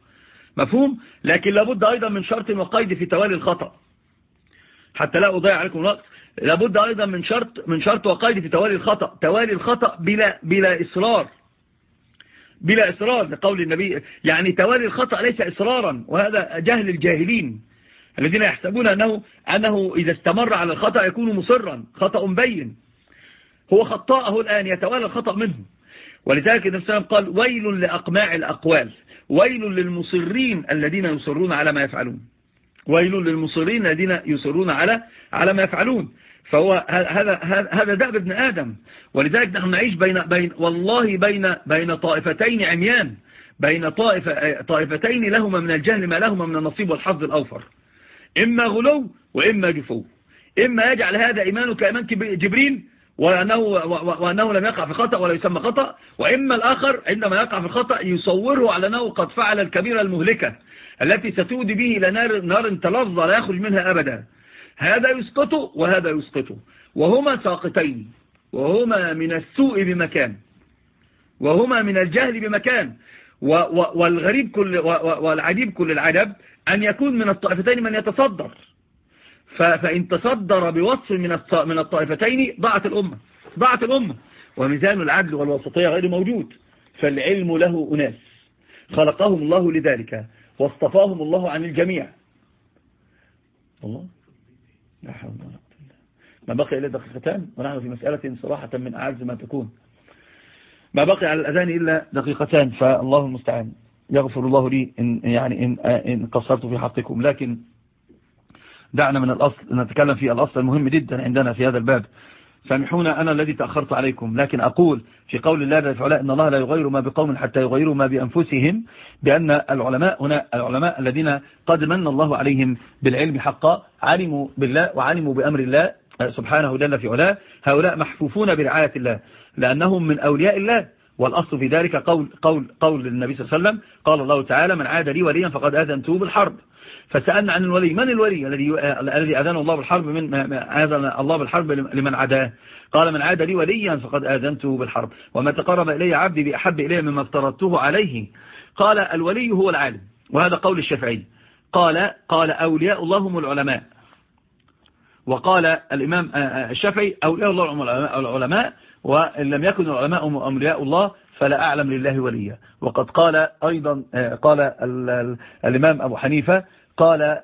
مفهوم؟ لكن لابد أيضا من شرط وقيد في توالي الخطأ. حتى لا أضيع عليكم الوقت. لابد أيضا من شرط من شرط وقيد في توالي الخطأ. توالي الخطأ بلا بلا إصرار. بلا إصرار لقول النبي. يعني توالي الخطأ ليس إصرارا وهذا جهل الجاهلين الذين يحسبون أنه, أنه إذا استمر على الخطأ يكون مصرا خطأ بين. هو خطاءه الآن يتوالى الخطأ منه. ولذلك النبي صلى الله عليه وسلم قال ويل لأقماع الأقوال ويل للمصرين الذين يصرون على ما يفعلون. ويل للمصرين الذين يصرون على على ما يفعلون. فهو هذا هذا دأب ابن آدم. ولذلك نحن نعيش بين بين والله بين بين طائفتين عميان. بين طائفة طائفتين لهما من الجهل ما لهما من النصيب والحظ الأوفر. إما غلو وإما جفو. إما يجعل هذا إيمانه كإيمان جبريل وأنه, وأنه لم يقع في خطأ ولا يسمى خطأ. وإما الآخر عندما يقع في الخطأ يصوره على أنه قد فعل الكبيرة المهلكة. التي ستودي به إلى نار, نار تلظى لا يخرج منها أبدا. هذا يسقطه وهذا يسقطه وهما ساقطين. وهما من السوء بمكان. وهما من الجهل بمكان. والغريب كل والعجيب كل العجب أن يكون من الطائفتين من يتصدر. فإن تصدر بوصف من من الطائفتين ضاعت الأمة ضاعت الأمة. وميزان العدل والوسطية غير موجود. فالعلم له أناس. خلقهم الله لذلك. واصطفاهم الله عن الجميع. الله؟ لا حول ولا قوة ما بقي إلا دقيقتان ونحن في مسألة صراحة من أعز ما تكون. ما بقي على الأذان إلا دقيقتان فالله المستعان. يغفر الله لي إن يعني إن, إن قصرت في حقكم. لكن دعنا من الأصل نتكلم في الأصل المهم جدا عندنا في هذا الباب. سامحونا أنا الذي تأخرت عليكم لكن أقول في قول الله للفعلاء إن الله لا يغير ما بقوم حتى يغيروا ما بأنفسهم بأن العلماء هنا العلماء الذين قد من الله عليهم بالعلم حقا علموا بالله وعلموا بأمر الله سبحانه جل في علاه هؤلاء محفوفون برعاية الله لأنهم من أولياء الله. والأصل في ذلك قول, قول, قول النبي صلى الله عليه وسلم قال الله تعالى من عاد لي وليا فقد آذنته بالحرب. فسألنا عن الولي. من الولي الذي الذي أذن الله بالحرب من أذن الله بالحرب لمن عداه؟ قال من عاد لي وليا فقد آذنته بالحرب. وما تقرب إلي عبدي بأحب إلي مما افترضته عليه. قال الولي هو العالم. وهذا قول الشافعي. قال قال أولياء الله هم العلماء. وقال الإمام الشافعي أولياء الله العلماء وإن لم يكن العلماء أولياء الله فلا أعلم لله وليا. وقد قال أيضا قال الإمام أبو حنيفة قال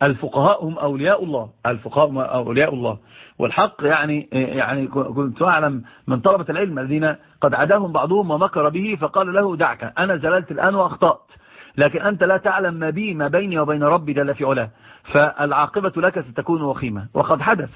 للفقهاء هم أولياء الله. الفقهاء هم أولياء الله. والحق يعني يعني كنت أعلم من طلبة العلم الذين قد عداهم بعضهم ومكر به فقال له دعك أنا زللت الآن وأخطأت. لكن أنت لا تعلم ما بي ما بيني وبين ربي جل في علاه. فالعاقبة لك ستكون وخيمة. وقد حدث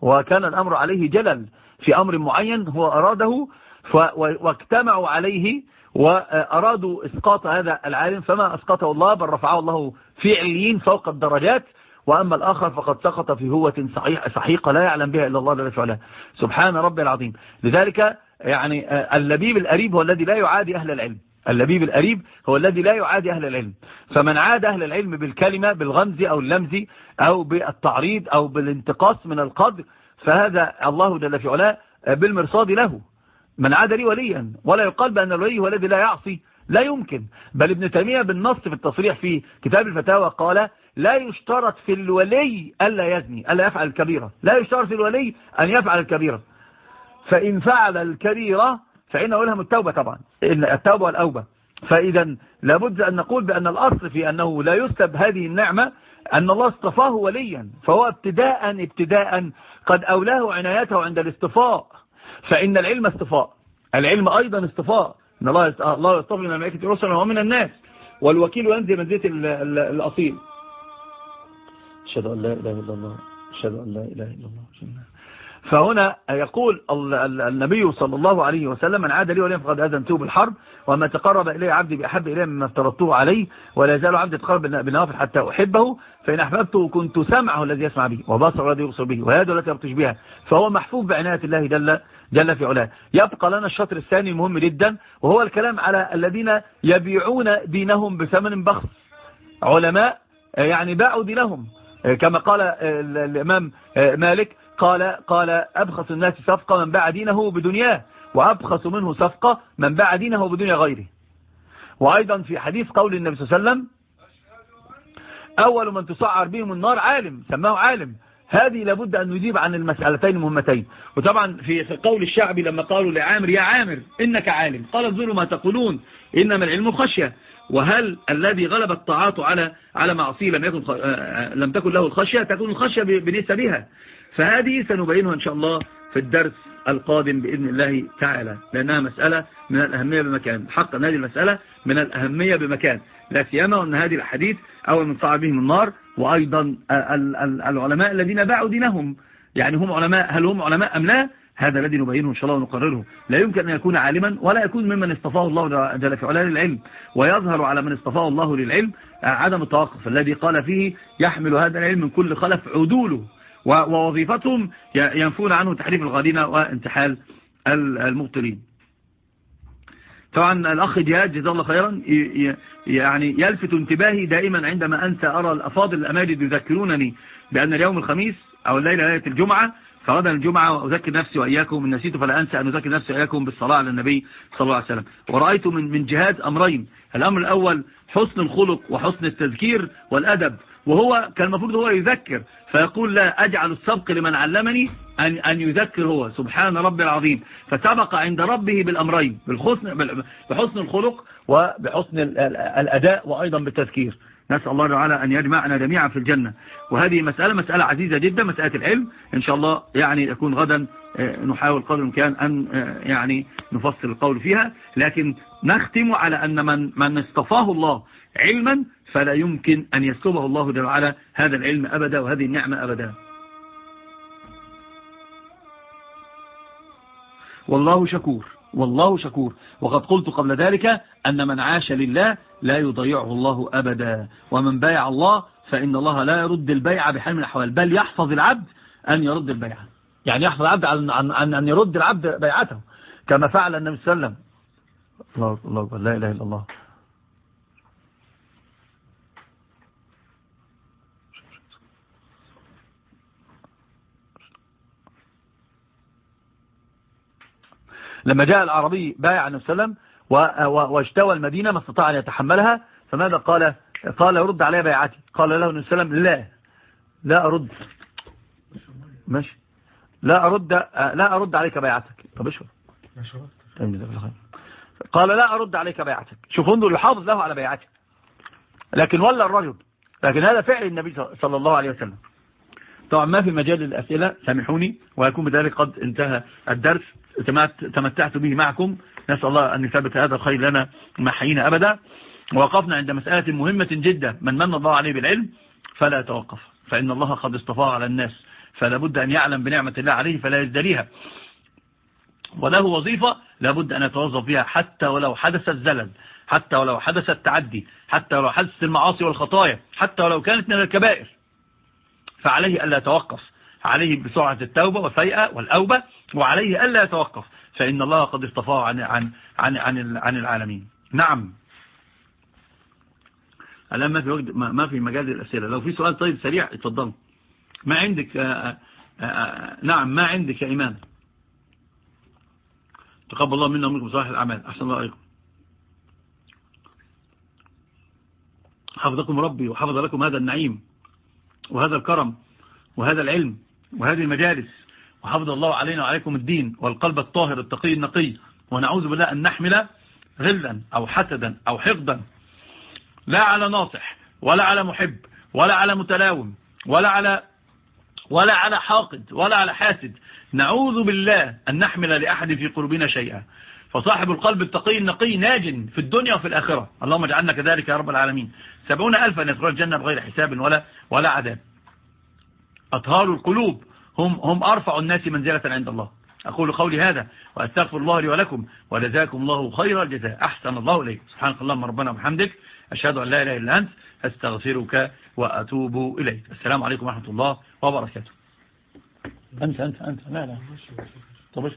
وكان الأمر عليه جلل في أمر معين هو أراده واجتمعوا عليه وأرادوا إسقاط هذا العالم فما أسقطه الله بل رفعه الله في عليين فوق الدرجات. وأما الآخر فقد سقط في هوة صحيقة لا يعلم بها إلا الله جل وعلا. سبحان ربي العظيم. لذلك يعني اللبيب الأريب هو الذي لا يعادي أهل العلم. اللبيب الأريب هو الذي لا يعادي أهل العلم. فمن عاد أهل العلم بالكلمة بالغمز أو اللمز أو بالتعريض أو بالانتقاص من القدر فهذا الله جل في علاه بالمرصاد له. من عاد لي وليا ولا يقال بأن الولي هو الذي لا يعصي لا يمكن. بل ابن تيمية بالنص في التصريح في كتاب الفتاوى قال لا يشترط في الولي ألا يزني ألا يفعل الكبيرة. لا يشترط في الولي أن يفعل الكبيرة. فإن فعل الكبيرة فإنه يلهم التوبة طبعا التوبة والأوبة. فإذا لابد أن نقول بأن الأصل في أنه لا يسلب هذه النعمة أن الله اصطفاه وليا فهو ابتداء ابتداء قد أولاه عنايته عند الاصطفاء. فإن العلم اصطفاء العلم أيضا اصطفاء إن الله يصطفي من الملائكة رسلا ومن الناس. والوكيل ينزل منزلة الأصيل. أشهد أن لا إله إلا الله أشهد أن لا إله إلا الله. فهنا يقول النبي صلى الله عليه وسلم من عاد لي وليم فقد أذنته بالحرب وما تقرب إلي عبدي بأحب إليه مما افترضته عليه ولا يزال عبدي يتقرب بالنوافل حتى أحبه فإن أحببته كنت سمعه الذي يسمع به وبصره الذي يبصر به ويده التي يبطش بها فهو محفوظ بعناية الله جل, جل في علاه. يبقى لنا الشطر الثاني المهم جدا وهو الكلام على الذين يبيعون دينهم بثمن بخس. علماء يعني باعوا دينهم. كما قال الإمام مالك قال قال أبخس الناس صفقة من باع دينه بدنياه وأبخس منه صفقة من باع دينه بدنيا غيره. وأيضا في حديث قول النبي صلى الله عليه وسلم أول من تسعر بهم النار عالم سماه عالم. هذه لابد أن نجيب عن المسألتين المهمتين. وطبعا في قول الشعبي لما قالوا لعامر يا عامر إنك عالم. قال انظروا ما تقولون إنما العلم خشية. وهل الذي غلب الطاعات على على معصية لم يكن لم تكن له الخشية؟ تكون الخشية بنسبها فهذه سنبينها إن شاء الله في الدرس القادم بإذن الله تعالى لأنها مسألة من الأهمية بمكان حقا هذه المسألة من الأهمية بمكان لا سيما أن هذه الحديث أول من صعب بهم النار وأيضا العلماء الذين باعوا دينهم يعني هم علماء هل هم علماء أم لا؟ هذا الذي نبينه إن شاء الله ونقرره. لا يمكن أن يكون عالما ولا يكون ممن اصطفاه الله جل في علاه للعلم ويظهر على من اصطفاه الله للعلم عدم التوقف الذي قال فيه يحمل هذا العلم من كل خلف عدوله. ووظيفتهم ينفون عنه تحريف الغالين وانتحال المبطلين. طبعا الأخ جهاد جزاه الله خيرا يعني يلفت انتباهي دائما عندما أنت أرى الأفاضل الأماجد يذكرونني بأن اليوم الخميس أو الليلة ليلة الجمعة فغدا الجمعة وأذكر نفسي وإياكم من نسيت فلا أنسى أن أذكر نفسي وإياكم بالصلاة على النبي صلى الله عليه وسلم. ورأيت من من جهاد أمرين الأمر الأول حسن الخلق وحسن التذكير والأدب. وهو كان المفروض هو يذكر فيقول لا أجعل السبق لمن علمني أن, أن يذكر هو. سبحان ربي العظيم. فسبق عند ربه بالأمرين بالحسن, بحسن الخلق وبحسن الأداء وأيضا بالتذكير. نسأل الله تعالى أن يجمعنا جميعا في الجنة. وهذه مسألة مسألة عزيزة جدا مسألة العلم. إن شاء الله يعني يكون غدا آه، نحاول قدر الإمكان أن آه، يعني نفصل القول فيها. لكن نختم على أن من, من اصطفاه الله علما فلا يمكن أن يسلبه الله جل وعلا هذا العلم أبدا وهذه النعمة أبدا. والله شكور والله شكور. وقد قلت قبل ذلك أن من عاش لله لا يضيعه الله أبدا. ومن بايع الله فإن الله لا يرد البيع بحال من الأحوال بل يحفظ العبد أن يرد البيع. يعني يحفظ العبد عن أن يرد العبد بيعته. كما فعل النبي صلى الله عليه وسلم. الله الله لا إله إلا الله. لما جاء العربي بايع النبي صلى الله عليه وسلم واجتوى المدينة ما استطاع أن يتحملها فماذا قال؟ قال يرد علي بيعتي. قال له النبي صلى الله عليه وسلم لا لا أرد. ماشي. لا أرد لا أرد عليك بيعتك. طب اشرب قال لا أرد عليك بيعتك. شوف انظر يحافظ له على بيعته لكن ولا الرجل. لكن هذا فعل النبي صلى الله عليه وسلم. طبعا ما في مجال الأسئلة سامحوني ويكون بذلك قد انتهى الدرس. تمتعت به معكم. نسأل الله أن يثبت هذا الخير لنا ما حيينا أبدا. ووقفنا عند مسألة مهمة جدا. من من الله عليه بالعلم فلا يتوقف. فإن الله قد اصطفاه على الناس فلا بد أن يعلم بنعمة الله عليه فلا يزدريها. وله وظيفة لابد أن يتوظف فيها حتى ولو حدث الزلل حتى ولو حدث التعدي حتى ولو حدث المعاصي والخطايا حتى ولو كانت من الكبائر. فعليه ألا يتوقف. عليه بسرعة التوبة والفيئة والأوبة وعليه ألا يتوقف. فإن الله قد اصطفاه عن, عن, عن, عن, عن العالمين. نعم. الآن ما في, وقت ما في مجال للأسئلة. لو في سؤال طيب سريع اتفضل ما عندك آآ آه، آآ آه، آه، نعم ما عندك يا إيمان؟ تقبل الله منا ومنكم صالح الأعمال. أحسن الله عليكم حفظكم ربي وحفظ لكم هذا النعيم. وهذا الكرم وهذا العلم وهذه المجالس وحفظ الله علينا وعليكم الدين والقلب الطاهر التقي النقي ونعوذ بالله أن نحمل غلا أو حسدا أو حقدا. لا على ناصح ولا على محب ولا على متلاوم ولا على ولا على حاقد ولا على حاسد. نعوذ بالله أن نحمل لأحد في قلوبنا شيئا. فصاحب القلب التقي النقي ناج في الدنيا وفي الآخرة. اللهم اجعلنا كذلك يا رب العالمين. سبعون ألفا يدخل الجنة بغير حساب ولا ولا عذاب. أطهار القلوب. هم, هم أرفع الناس منزلة عند الله. أقول قولي هذا وأستغفر الله لي ولكم وجزاكم الله خير الجزاء. أحسن الله إليك. سبحانك اللهم ربنا وبحمدك. أشهد أن لا إله إلا أنت. أستغفرك وأتوب إليك. السلام عليكم ورحمة الله وبركاته. أنت أنت أنت. لا لا. طب